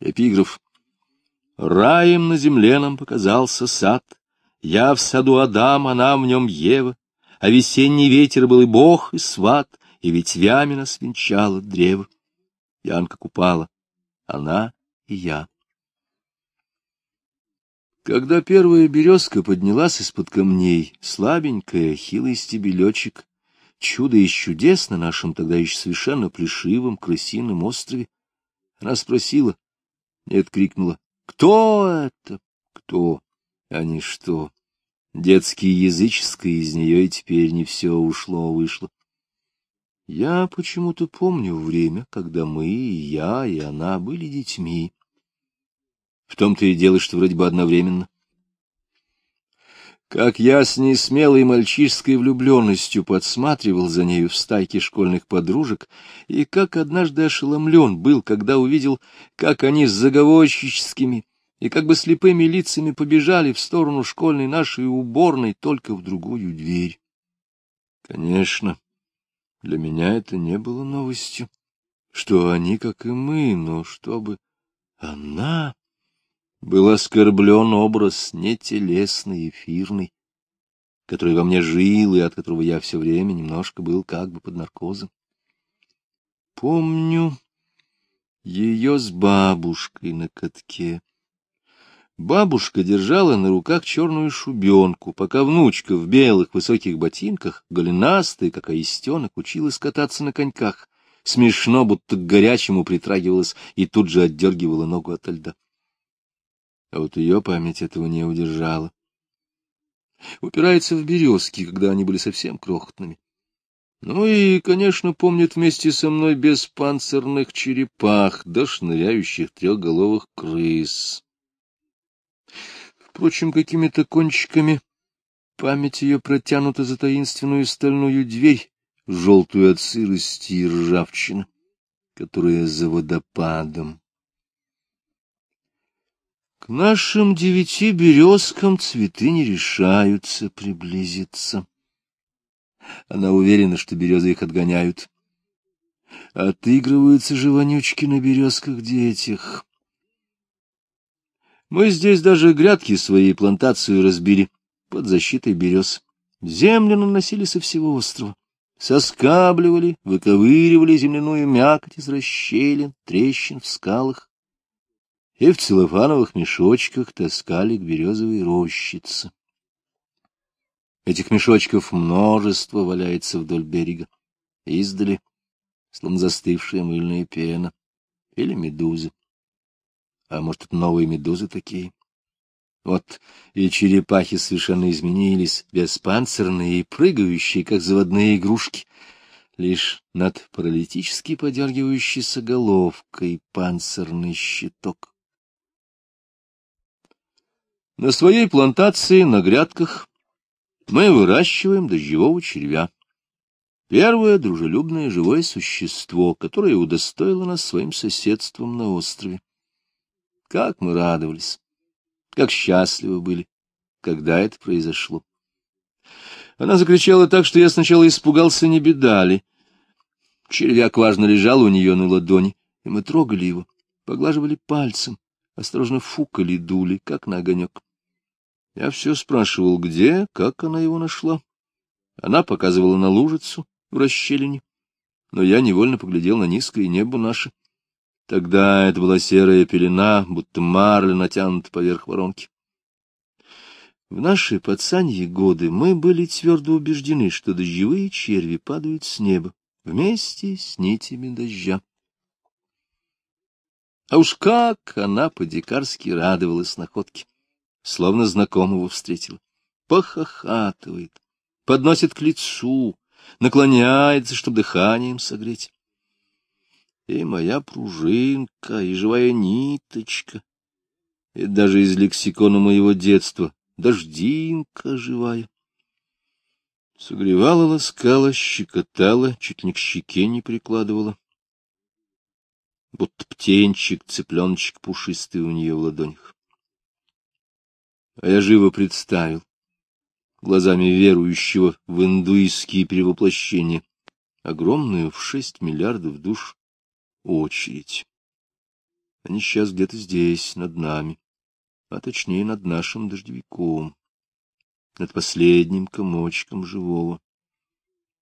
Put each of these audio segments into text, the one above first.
Эпиграф. Раем на земле нам показался сад, Я в саду Адам, она в нем Ева, А весенний ветер был и бог, и сват, И ветвями нас венчало древо. Янка купала, она и я. Когда первая березка поднялась из-под камней, слабенькая, хилый стебелечек, чудо и чудес на нашем тогда еще совершенно плешивом, крысином острове, она спросила, нет, крикнула, кто это? Кто? А не что. Детское языческое из нее и теперь не все ушло-вышло. Я почему-то помню время, когда мы, и я, и она были детьми. В том-то и дело, что вроде бы одновременно. Как я с ней смелой мальчишской влюбленностью подсматривал за нею в стайке школьных подружек, и как однажды ошеломлен был, когда увидел, как они с заговорщическими и как бы слепыми лицами побежали в сторону школьной нашей уборной, только в другую дверь. Конечно, для меня это не было новостью, что они, как и мы, но чтобы она был оскорблен образ нетелесный, эфирный, который во мне жил и от которого я все время немножко был как бы под наркозом. Помню ее с бабушкой на катке. Бабушка держала на руках черную шубенку, пока внучка в белых высоких ботинках, голенастая, как аистенок, училась кататься на коньках. Смешно, будто к горячему притрагивалась и тут же отдергивала ногу от льда а вот ее память этого не удержала. Упирается в березки, когда они были совсем крохотными. Ну и, конечно, помнит вместе со мной без панцирных черепах да шныряющих трехголовых крыс. Впрочем, какими-то кончиками память ее протянута за таинственную стальную дверь, желтую от сырости и ржавчины, которая за водопадом. К нашим девяти березкам цветы не решаются приблизиться. Она уверена, что березы их отгоняют. Отыгрываются же вонючки на березках детях. Мы здесь даже грядки своей плантацию разбили под защитой берез. Землю наносили со всего острова. Соскабливали, выковыривали земляную мякоть из расщелин, трещин в скалах и в целлофановых мешочках таскали к березовой рощице. Этих мешочков множество валяется вдоль берега. Издали, словно застывшая мыльная пена, или медузы. А может, это новые медузы такие? Вот и черепахи совершенно изменились, беспанцирные и прыгающие, как заводные игрушки. Лишь над паралитически подергивающейся головкой панцирный щиток. На своей плантации на грядках мы выращиваем дождевого червя. Первое дружелюбное живое существо, которое удостоило нас своим соседством на острове. Как мы радовались, как счастливы были, когда это произошло. Она закричала так, что я сначала испугался, не беда ли. Червяк важно лежал у нее на ладони, и мы трогали его, поглаживали пальцем, осторожно фукали, дули, как на огонек. Я все спрашивал, где, как она его нашла. Она показывала на лужицу в расщелине, но я невольно поглядел на низкое небо наше. Тогда это была серая пелена, будто марля натянута поверх воронки. В наши пацаньи годы мы были твердо убеждены, что дождевые черви падают с неба вместе с нитями дождя. А уж как она по-дикарски радовалась находке! Словно знакомого встретила. Похохатывает, подносит к лицу, наклоняется, чтобы дыханием согреть. И моя пружинка, и живая ниточка, и даже из лексикона моего детства дождинка живая. Согревала, ласкала, щекотала, чуть не к щеке не прикладывала. Будто птенчик, цыпленочек пушистый у нее в ладонях. А я живо представил, глазами верующего в индуистские перевоплощения, огромную в шесть миллиардов душ очередь. Они сейчас где-то здесь, над нами, а точнее над нашим дождевиком, над последним комочком живого.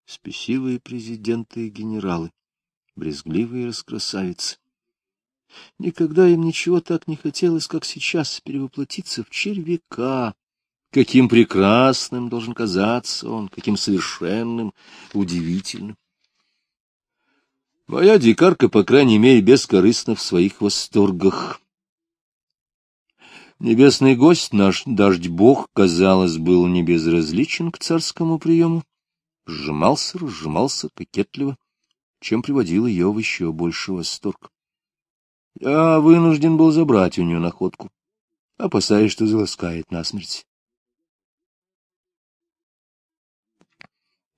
Спесивые президенты и генералы, брезгливые раскрасавицы. Никогда им ничего так не хотелось, как сейчас, перевоплотиться в червяка. Каким прекрасным должен казаться он, каким совершенным, удивительным. Моя дикарка, по крайней мере, бескорыстна в своих восторгах. Небесный гость наш, дождь-бог, казалось, был не безразличен к царскому приему. Сжимался, разжимался кокетливо, чем приводил ее в еще больший восторг. Я вынужден был забрать у нее находку, опасаясь, что заласкает насмерть.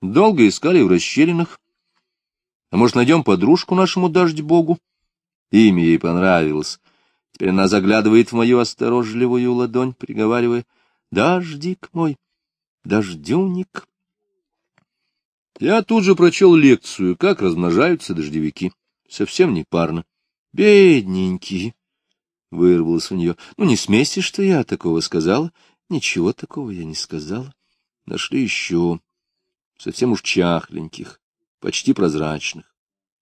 Долго искали в расщелинах, а может, найдем подружку нашему дождь-богу? Имя ей понравилось. Теперь она заглядывает в мою осторожливую ладонь, приговаривая, «Дождик мой, дождюник». Я тут же прочел лекцию, как размножаются дождевики. Совсем не парно. «Бедненький!» — вырвалось у нее. «Ну, не смейся, что я такого сказала. Ничего такого я не сказала. Нашли еще совсем уж чахленьких почти прозрачных.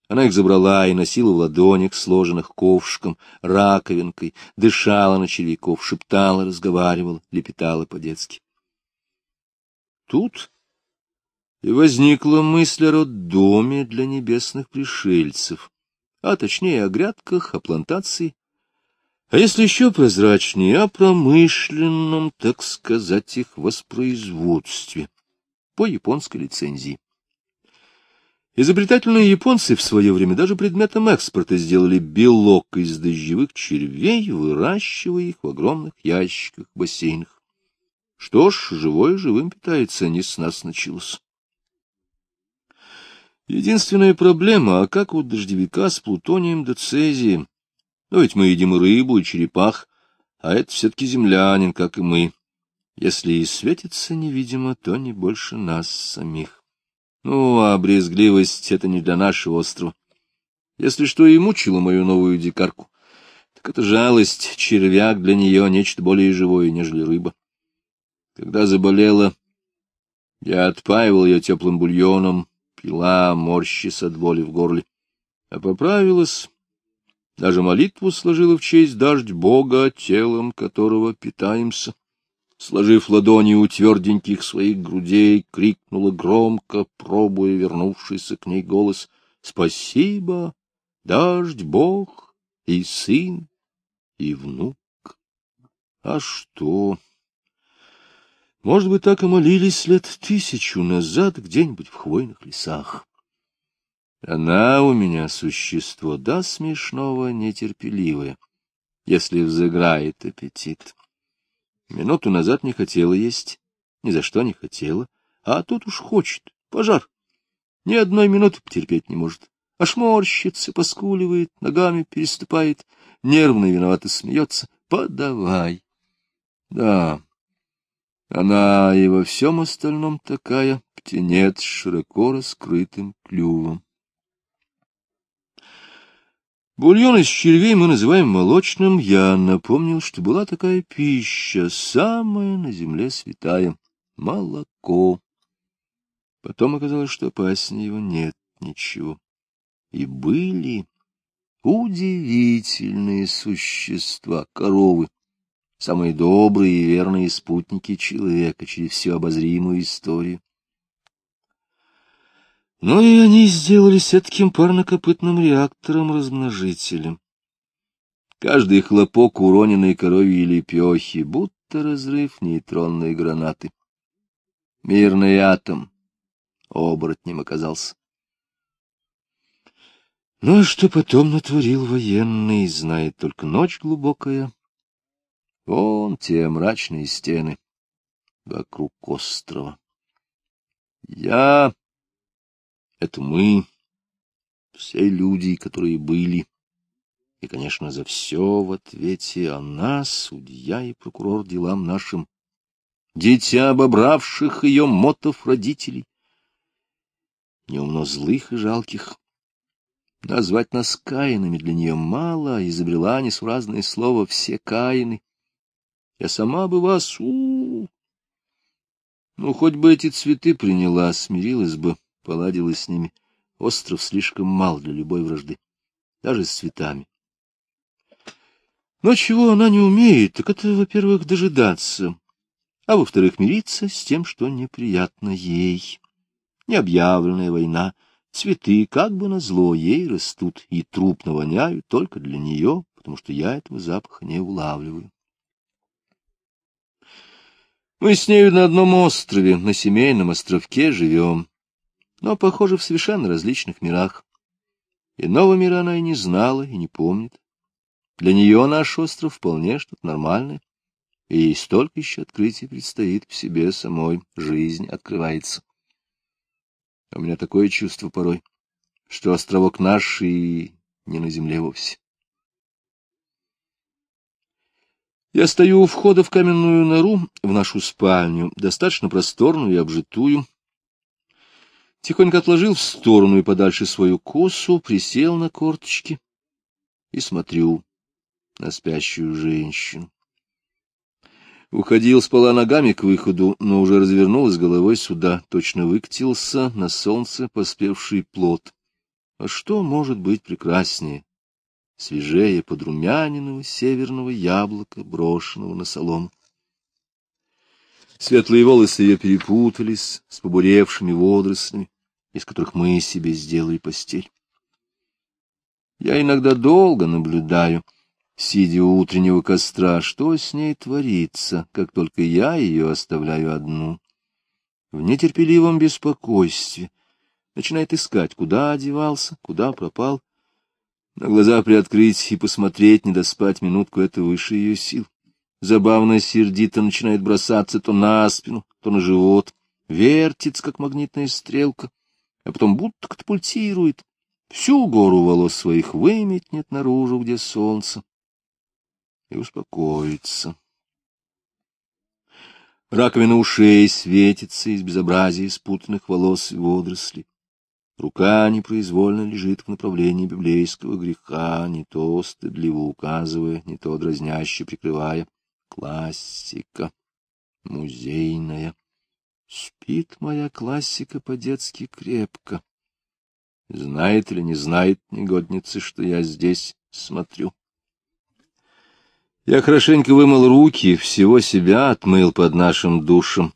Она их забрала и носила в ладонях, сложенных ковшиком, раковинкой, дышала на червяков, шептала, разговаривала, лепетала по-детски. Тут и возникла мысль о роддоме для небесных пришельцев, а точнее о грядках, о плантации, а если еще прозрачнее, о промышленном, так сказать, их воспроизводстве по японской лицензии. Изобретательные японцы в свое время даже предметом экспорта сделали белок из дождевых червей, выращивая их в огромных ящиках, бассейнах. Что ж, живое живым питается, не с нас началось. Единственная проблема, а как у дождевика с плутонием да цезием? Ну, ведь мы едим рыбу, и черепах, а это все-таки землянин, как и мы. Если и светится невидимо, то не больше нас самих. Ну, а брезгливость — это не для нашего острова. Если что и мучило мою новую дикарку, так это жалость, червяк для нее нечто более живое, нежели рыба. Когда заболела, я отпаивал ее теплым бульоном, пила, морщись от боли в горле. А поправилась, даже молитву сложила в честь дождь Бога, телом которого питаемся сложив ладони у тверденьких своих грудей, крикнула громко, пробуя вернувшийся к ней голос «Спасибо, дождь Бог и сын, и внук». А что? Может быть, так и молились лет тысячу назад где-нибудь в хвойных лесах. Она у меня существо, да, смешного, нетерпеливое, если взыграет аппетит. Минуту назад не хотела есть, ни за что не хотела, а тут уж хочет, пожар. Ни одной минуты потерпеть не может. Аж морщится, поскуливает, ногами переступает, нервно виновато смеется. Подавай. Да, она и во всем остальном такая, птенец с широко раскрытым клювом. Бульон из червей мы называем молочным. Я напомнил, что была такая пища, самая на земле святая — молоко. Потом оказалось, что опаснее его нет ничего. И были удивительные существа, коровы, самые добрые и верные спутники человека через всю обозримую историю. Но и они сделались таким парнокопытным реактором-размножителем. Каждый хлопок уроненной коровьей лепехи, будто разрыв нейтронной гранаты. Мирный атом оборотнем оказался. Ну а что потом натворил военный, знает только ночь глубокая. Вон те мрачные стены вокруг острова. Я это мы, все люди, которые были. И, конечно, за все в ответе она, судья и прокурор делам нашим, дитя обобравших ее мотов родителей, неумно злых и жалких, Назвать нас Каинами для нее мало, изобрела несуразное слово «все Каины». Я сама бы вас... У -у -у. Ну, хоть бы эти цветы приняла, смирилась бы, поладила с ними. Остров слишком мал для любой вражды, даже с цветами. Но чего она не умеет, так это, во-первых, дожидаться, а во-вторых, мириться с тем, что неприятно ей. Необъявленная война, цветы, как бы назло, ей растут и трупно воняют только для нее, потому что я этого запаха не улавливаю. Мы с нею на одном острове, на семейном островке живем, но, похоже, в совершенно различных мирах. Иного мира она и не знала, и не помнит. Для нее наш остров вполне что-то нормальное, и ей столько еще открытий предстоит в себе самой, жизнь открывается. У меня такое чувство порой, что островок наш и не на земле вовсе. Я стою у входа в каменную нору, в нашу спальню, достаточно просторную и обжитую. Тихонько отложил в сторону и подальше свою косу, присел на корточки и смотрю на спящую женщину. Уходил, спала ногами к выходу, но уже развернулась головой сюда, точно выкатился на солнце поспевший плод. А что может быть прекраснее, свежее подрумяненного северного яблока, брошенного на солому? Светлые волосы ее перепутались с побуревшими водорослями, из которых мы себе сделали постель. Я иногда долго наблюдаю — сидя у утреннего костра, что с ней творится, как только я ее оставляю одну. В нетерпеливом беспокойстве начинает искать, куда одевался, куда пропал. На глаза приоткрыть и посмотреть, не доспать минутку — это выше ее сил. Забавно сердито начинает бросаться то на спину, то на живот, вертится, как магнитная стрелка, а потом будто катапультирует. Всю гору волос своих выметнет наружу, где солнце и успокоиться. Раковина ушей светится из безобразия спутанных волос и водорослей. Рука непроизвольно лежит в направлении библейского греха, не то стыдливо указывая, не то дразняще прикрывая. Классика, музейная. Спит моя классика по-детски крепко. Знает или не знает негодница, что я здесь смотрю. Я хорошенько вымыл руки, всего себя отмыл под нашим душем.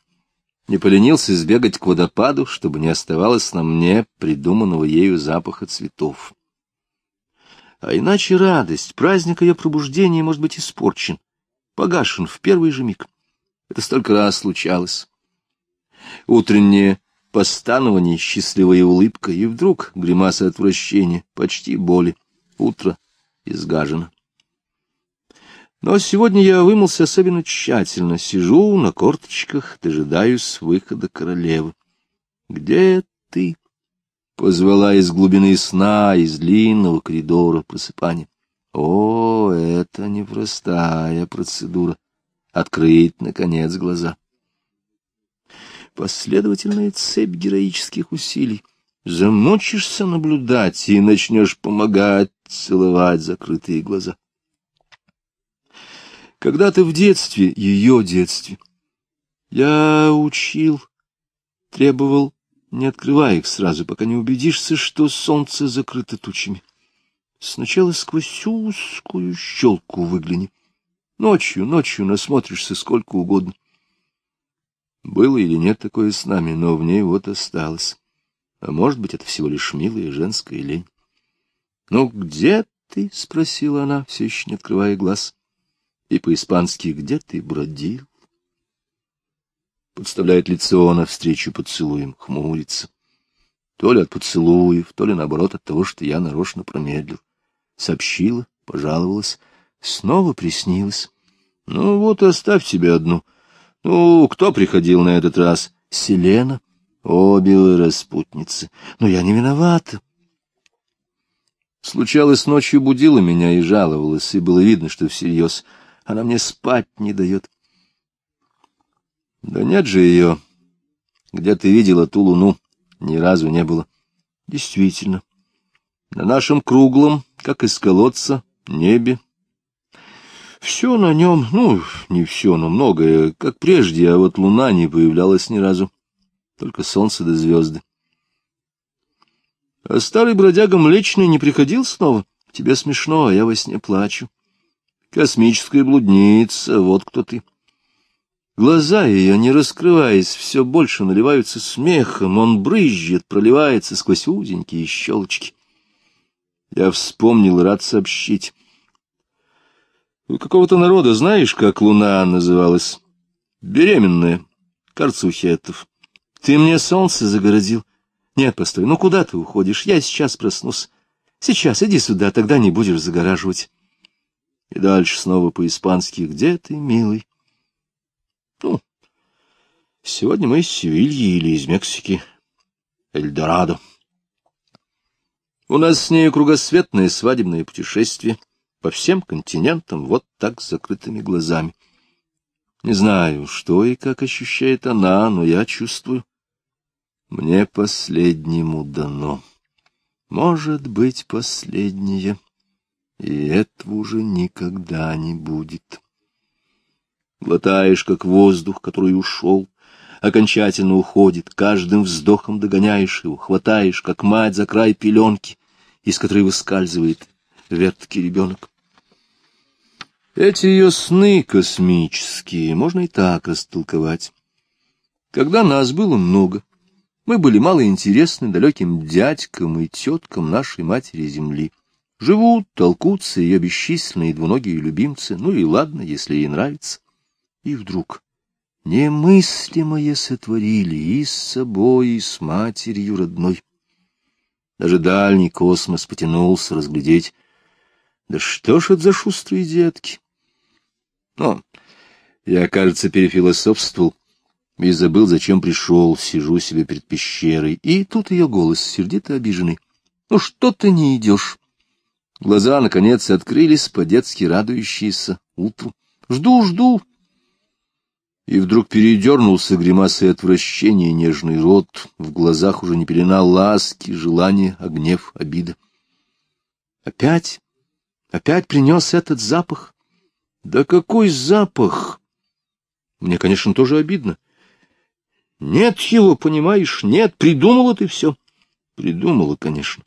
Не поленился сбегать к водопаду, чтобы не оставалось на мне придуманного ею запаха цветов. А иначе радость, праздник ее пробуждения может быть испорчен, погашен в первый же миг. Это столько раз случалось. Утреннее постанование, счастливая улыбка, и вдруг гримаса отвращения, почти боли. Утро изгажено. Но сегодня я вымылся особенно тщательно, сижу на корточках, дожидаюсь выхода королевы. «Где ты?» — позвала из глубины сна, из длинного коридора просыпания. О, это непростая процедура — открыть, наконец, глаза. Последовательная цепь героических усилий. Замучишься наблюдать и начнешь помогать целовать закрытые глаза. Когда-то в детстве, ее детстве, я учил, требовал, не открывая их сразу, пока не убедишься, что солнце закрыто тучами. Сначала сквозь узкую щелку выгляни. Ночью, ночью насмотришься сколько угодно. Было или нет такое с нами, но в ней вот осталось. А может быть, это всего лишь милая женская лень. — Ну, где ты? — спросила она, все еще не открывая глаз и по-испански «Где ты бродил?» Подставляет лицо навстречу поцелуем, хмурится. То ли от поцелуев, то ли, наоборот, от того, что я нарочно промедлил. Сообщила, пожаловалась, снова приснилась. Ну вот, оставь тебе одну. Ну, кто приходил на этот раз? Селена. Обе распутницы. Но я не виновата. Случалось, ночью будила меня и жаловалась, и было видно, что всерьез — она мне спать не дает. Да нет же ее. Где ты видела ту луну? Ни разу не было. Действительно. На нашем круглом, как из колодца, небе. Все на нем, ну, не все, но многое, как прежде, а вот луна не появлялась ни разу. Только солнце да звезды. А старый бродяга Млечный не приходил снова? Тебе смешно, а я во сне плачу. Космическая блудница, вот кто ты. Глаза ее, не раскрываясь, все больше наливаются смехом, он брызжет, проливается сквозь узенькие щелочки. Я вспомнил, рад сообщить. У какого-то народа, знаешь, как луна называлась? Беременная. Карцухетов. Ты мне солнце загородил. Нет, постой, ну куда ты уходишь? Я сейчас проснусь. Сейчас иди сюда, тогда не будешь загораживать. И дальше снова по-испански. Где ты, милый? Ну, сегодня мы из Севильи или из Мексики. Эльдорадо. У нас с ней кругосветное свадебное путешествие по всем континентам вот так с закрытыми глазами. Не знаю, что и как ощущает она, но я чувствую. Мне последнему дано. Может быть, последнее, и этого уже никогда не будет. Глотаешь, как воздух, который ушел, окончательно уходит, каждым вздохом догоняешь его, хватаешь, как мать за край пеленки, из которой выскальзывает верткий ребенок. Эти ее сны космические можно и так растолковать. Когда нас было много, мы были мало интересны далеким дядькам и теткам нашей матери Земли. Живут, толкутся ее бесчисленные двуногие любимцы, ну и ладно, если ей нравится. И вдруг немыслимое сотворили и с собой, и с матерью родной. Даже дальний космос потянулся разглядеть. Да что ж это за шустрые детки? Но я, кажется, перефилософствовал и забыл, зачем пришел, сижу себе перед пещерой, и тут ее голос сердито обиженный. Ну что ты не идешь? Глаза, наконец, открылись, по-детски радующиеся утру. Жду, жду, и вдруг передернулся гримасой отвращения нежный рот, в глазах уже не пелена ласки, желания, а гнев, обида. Опять, опять принес этот запах. Да какой запах! Мне, конечно, тоже обидно. Нет его, понимаешь, нет, придумала ты все. Придумала, конечно.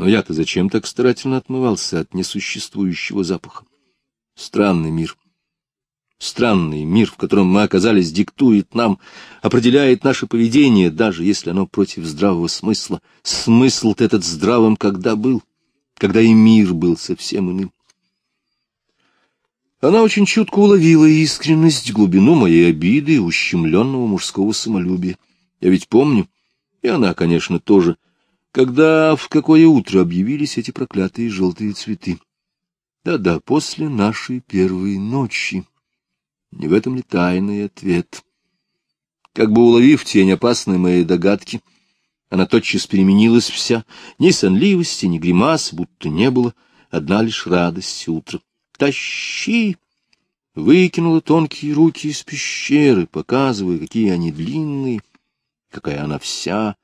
Но я-то зачем так старательно отмывался от несуществующего запаха? Странный мир. Странный мир, в котором мы оказались, диктует нам, определяет наше поведение, даже если оно против здравого смысла. Смысл-то этот здравым когда был, когда и мир был совсем иным. Она очень чутко уловила искренность, глубину моей обиды, ущемленного мужского самолюбия. Я ведь помню, и она, конечно, тоже, когда в какое утро объявились эти проклятые желтые цветы. Да-да, после нашей первой ночи. Не в этом ли тайный ответ? Как бы уловив тень опасной моей догадки, она тотчас переменилась вся, ни сонливости, ни гримас, будто не было, одна лишь радость утра. «Тащи!» Выкинула тонкие руки из пещеры, показывая, какие они длинные, какая она вся.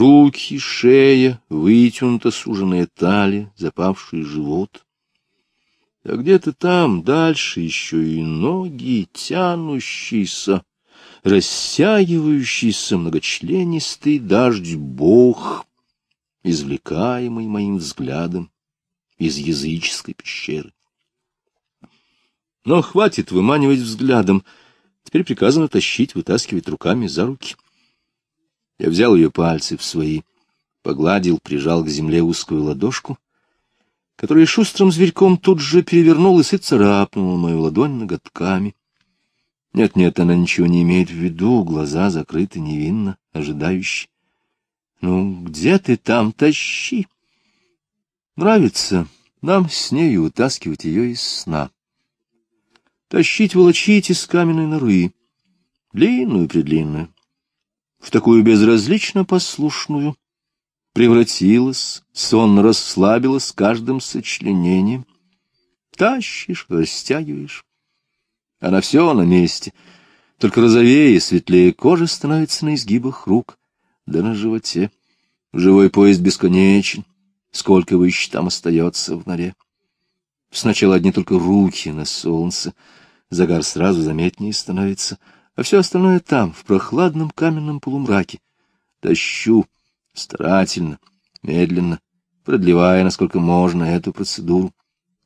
Руки, шея, вытянута суженная талия, запавший живот а где-то там дальше еще и ноги, тянущиеся, рассягивающийся многочленистый дождь бог, извлекаемый моим взглядом из языческой пещеры. Но хватит выманивать взглядом, теперь приказано тащить, вытаскивать руками за руки. Я взял ее пальцы в свои, погладил, прижал к земле узкую ладошку — который шустрым зверьком тут же перевернулась и царапнула мою ладонь ноготками. Нет-нет, она ничего не имеет в виду, глаза закрыты невинно, ожидающие. Ну, где ты там, тащи? Нравится нам с нею вытаскивать ее из сна. Тащить, волочить из каменной норы, длинную-предлинную, в такую безразлично послушную, превратилась, сонно расслабилась с каждым сочленением. Тащишь, растягиваешь. А на все на месте. Только розовее, светлее кожа становится на изгибах рук, да на животе. Живой поезд бесконечен. Сколько вы еще там остается в норе? Сначала одни только руки на солнце. Загар сразу заметнее становится, а все остальное там, в прохладном каменном полумраке. Тащу старательно, медленно, продлевая, насколько можно, эту процедуру.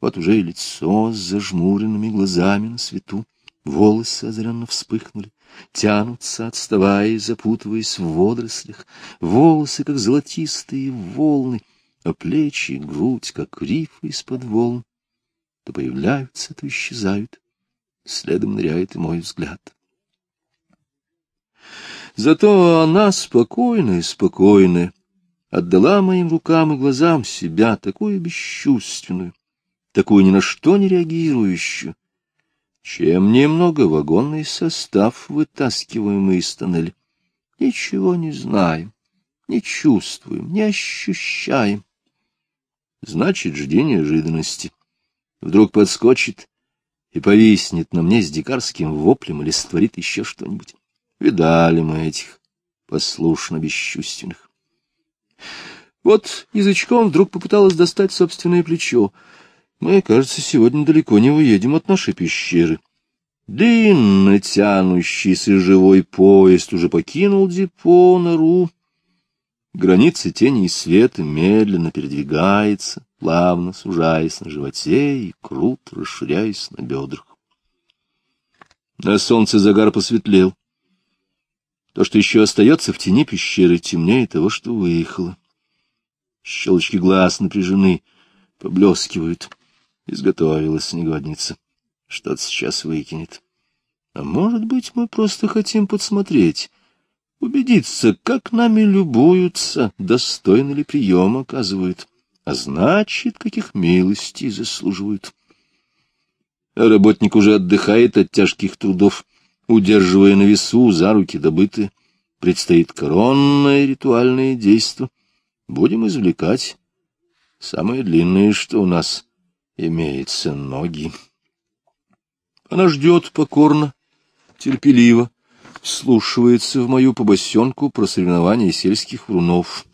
Вот уже и лицо с зажмуренными глазами на свету, волосы озаренно вспыхнули, тянутся, отставая и запутываясь в водорослях, волосы, как золотистые волны, а плечи и грудь, как рифы из-под волн, то появляются, то исчезают. Следом ныряет и мой взгляд. Зато она спокойная, спокойная, отдала моим рукам и глазам себя, такую бесчувственную, такую ни на что не реагирующую, чем немного вагонный состав, вытаскиваемый из тоннеля. Ничего не знаем, не чувствуем, не ощущаем. Значит, жди неожиданности. Вдруг подскочит и повиснет на мне с дикарским воплем или створит еще что-нибудь. Видали мы этих послушно бесчувственных. Вот язычком вдруг попыталась достать собственное плечо. Мы, кажется, сегодня далеко не уедем от нашей пещеры. Длинно тянущийся живой поезд уже покинул депо, нору. Граница тени и света медленно передвигается, плавно сужаясь на животе и круто расширяясь на бедрах. На солнце загар посветлел. То, что еще остается в тени пещеры, темнее того, что выехало. Щелочки глаз напряжены, поблескивают. Изготовилась негодница. Что-то сейчас выкинет. А может быть, мы просто хотим подсмотреть, убедиться, как нами любуются, достойно ли прием оказывают, а значит, каких милостей заслуживают. А работник уже отдыхает от тяжких трудов, удерживая на весу за руки добытые. Предстоит коронное ритуальное действо. Будем извлекать самое длинное, что у нас имеется, ноги. Она ждет покорно, терпеливо, слушается в мою побосенку про соревнования сельских врунов.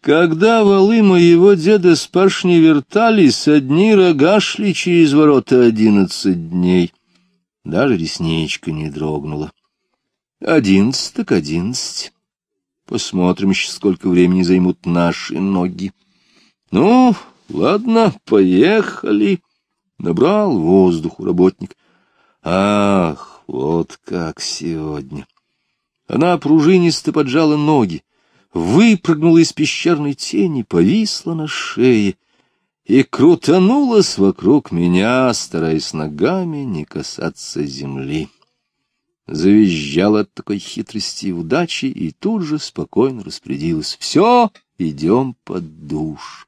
Когда валы моего деда с пашни вертались, одни рога шли через ворота одиннадцать дней. Даже ресничка не дрогнула. Одиннадцать так одиннадцать. Посмотрим еще, сколько времени займут наши ноги. Ну, ладно, поехали. Набрал воздуху работник. Ах, вот как сегодня! Она пружинисто поджала ноги, выпрыгнула из пещерной тени, повисла на шее и крутанулась вокруг меня, стараясь ногами не касаться земли. Завизжала от такой хитрости и удачи и тут же спокойно распорядилась. «Все, идем под душ».